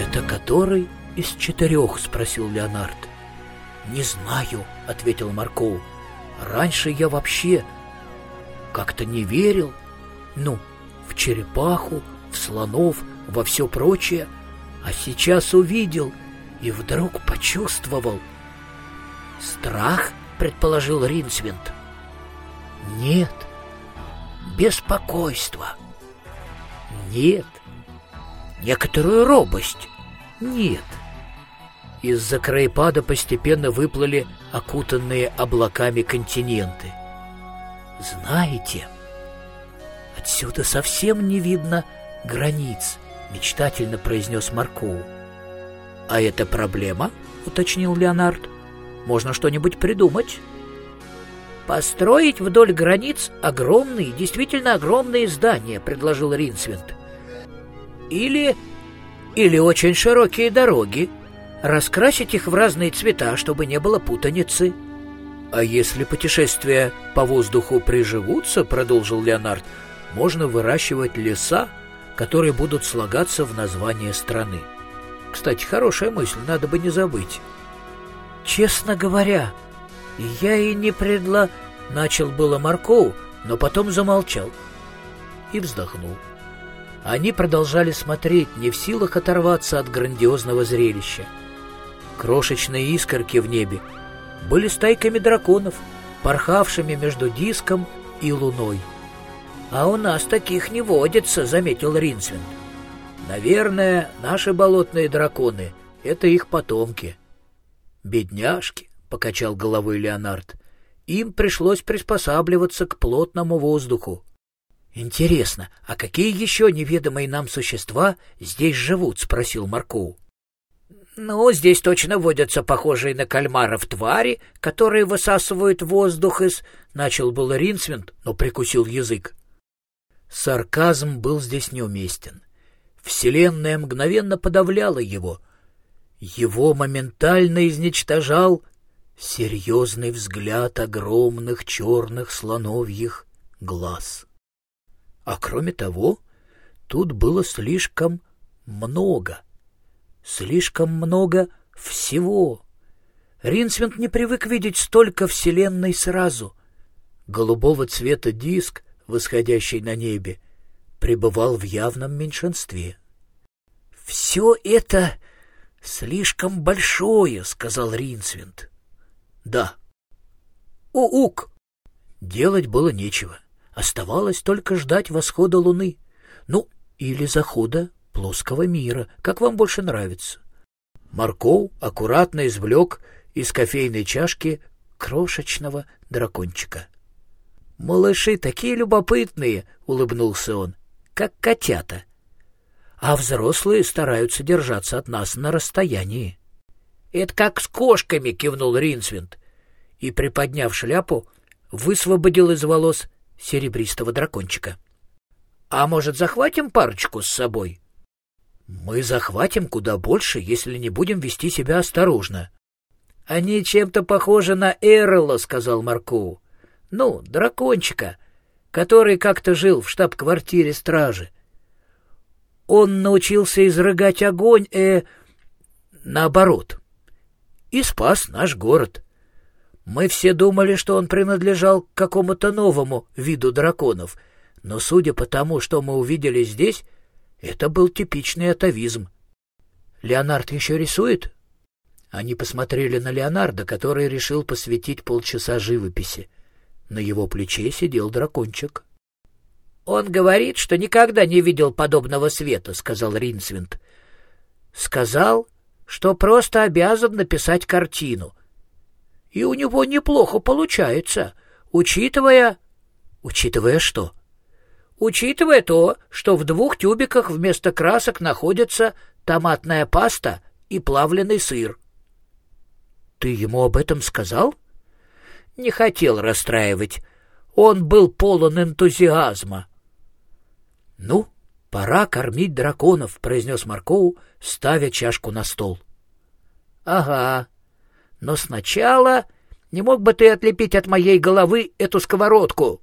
Это который из четырех? спросил Леонард. Не знаю, ответил Марков. Раньше я вообще как-то не верил. Ну, в черепаху, в слонов, во все прочее. А сейчас увидел и вдруг почувствовал. Страх, предположил Ринсвинд. Нет. Беспокойство. Нет. Некоторую робость. Нет. Из-за краепада постепенно выплыли окутанные облаками континенты. Знаете, отсюда совсем не видно границ, мечтательно произнес Маркоу. А это проблема? уточнил Леонард. Можно что-нибудь придумать. «Построить вдоль границ огромные, действительно огромные здания», — предложил Ринсвинд. «Или... или очень широкие дороги. Раскрасить их в разные цвета, чтобы не было путаницы». «А если путешествия по воздуху приживутся», — продолжил Леонард, — «можно выращивать леса, которые будут слагаться в название страны. Кстати, хорошая мысль, надо бы не забыть». «Честно говоря, я и не предла...» Начал было Маркоу, но потом замолчал и вздохнул. Они продолжали смотреть, не в силах оторваться от грандиозного зрелища. Крошечные искорки в небе были стайками драконов, порхавшими между диском и луной. «А у нас таких не водится», — заметил Ринсвинд. «Наверное, наши болотные драконы — это их потомки». «Бедняжки», — покачал головой Леонард. «Им пришлось приспосабливаться к плотному воздуху». «Интересно, а какие еще неведомые нам существа здесь живут?» — спросил Маркоу. «Ну, здесь точно водятся похожие на кальмаров твари, которые высасывают воздух из...» — начал был Ринсвинд, но прикусил язык. Сарказм был здесь неуместен. Вселенная мгновенно подавляла его. Его моментально изничтожал серьезный взгляд огромных черных слоновьих глаз. А кроме того, тут было слишком много, слишком много всего. Ринсвинд не привык видеть столько вселенной сразу. Голубого цвета диск, восходящий на небе, пребывал в явном меньшинстве. «Все это слишком большое», — сказал Ринсвинд. Да. Уук! Делать было нечего. Оставалось только ждать восхода луны. Ну, или захода плоского мира, как вам больше нравится. Марков аккуратно извлек из кофейной чашки крошечного дракончика. «Малыши такие любопытные!» — улыбнулся он, — «как котята. А взрослые стараются держаться от нас на расстоянии». «Это как с кошками!» — кивнул Ринсвинд. И, приподняв шляпу, высвободил из волос серебристого дракончика. «А может, захватим парочку с собой?» «Мы захватим куда больше, если не будем вести себя осторожно». «Они чем-то похожи на Эрла», — сказал Марку. «Ну, дракончика, который как-то жил в штаб-квартире стражи. Он научился изрыгать огонь, э... наоборот и спас наш город. Мы все думали, что он принадлежал к какому-то новому виду драконов, но, судя по тому, что мы увидели здесь, это был типичный атовизм. Леонард еще рисует? Они посмотрели на Леонардо, который решил посвятить полчаса живописи. На его плече сидел дракончик. — Он говорит, что никогда не видел подобного света, — сказал Ринсвинд. — Сказал, что просто обязан написать картину. И у него неплохо получается, учитывая... Учитывая что? Учитывая то, что в двух тюбиках вместо красок находится томатная паста и плавленый сыр. Ты ему об этом сказал? Не хотел расстраивать. Он был полон энтузиазма. Ну, «Пора кормить драконов», — произнес Маркоу, ставя чашку на стол. «Ага. Но сначала не мог бы ты отлепить от моей головы эту сковородку?»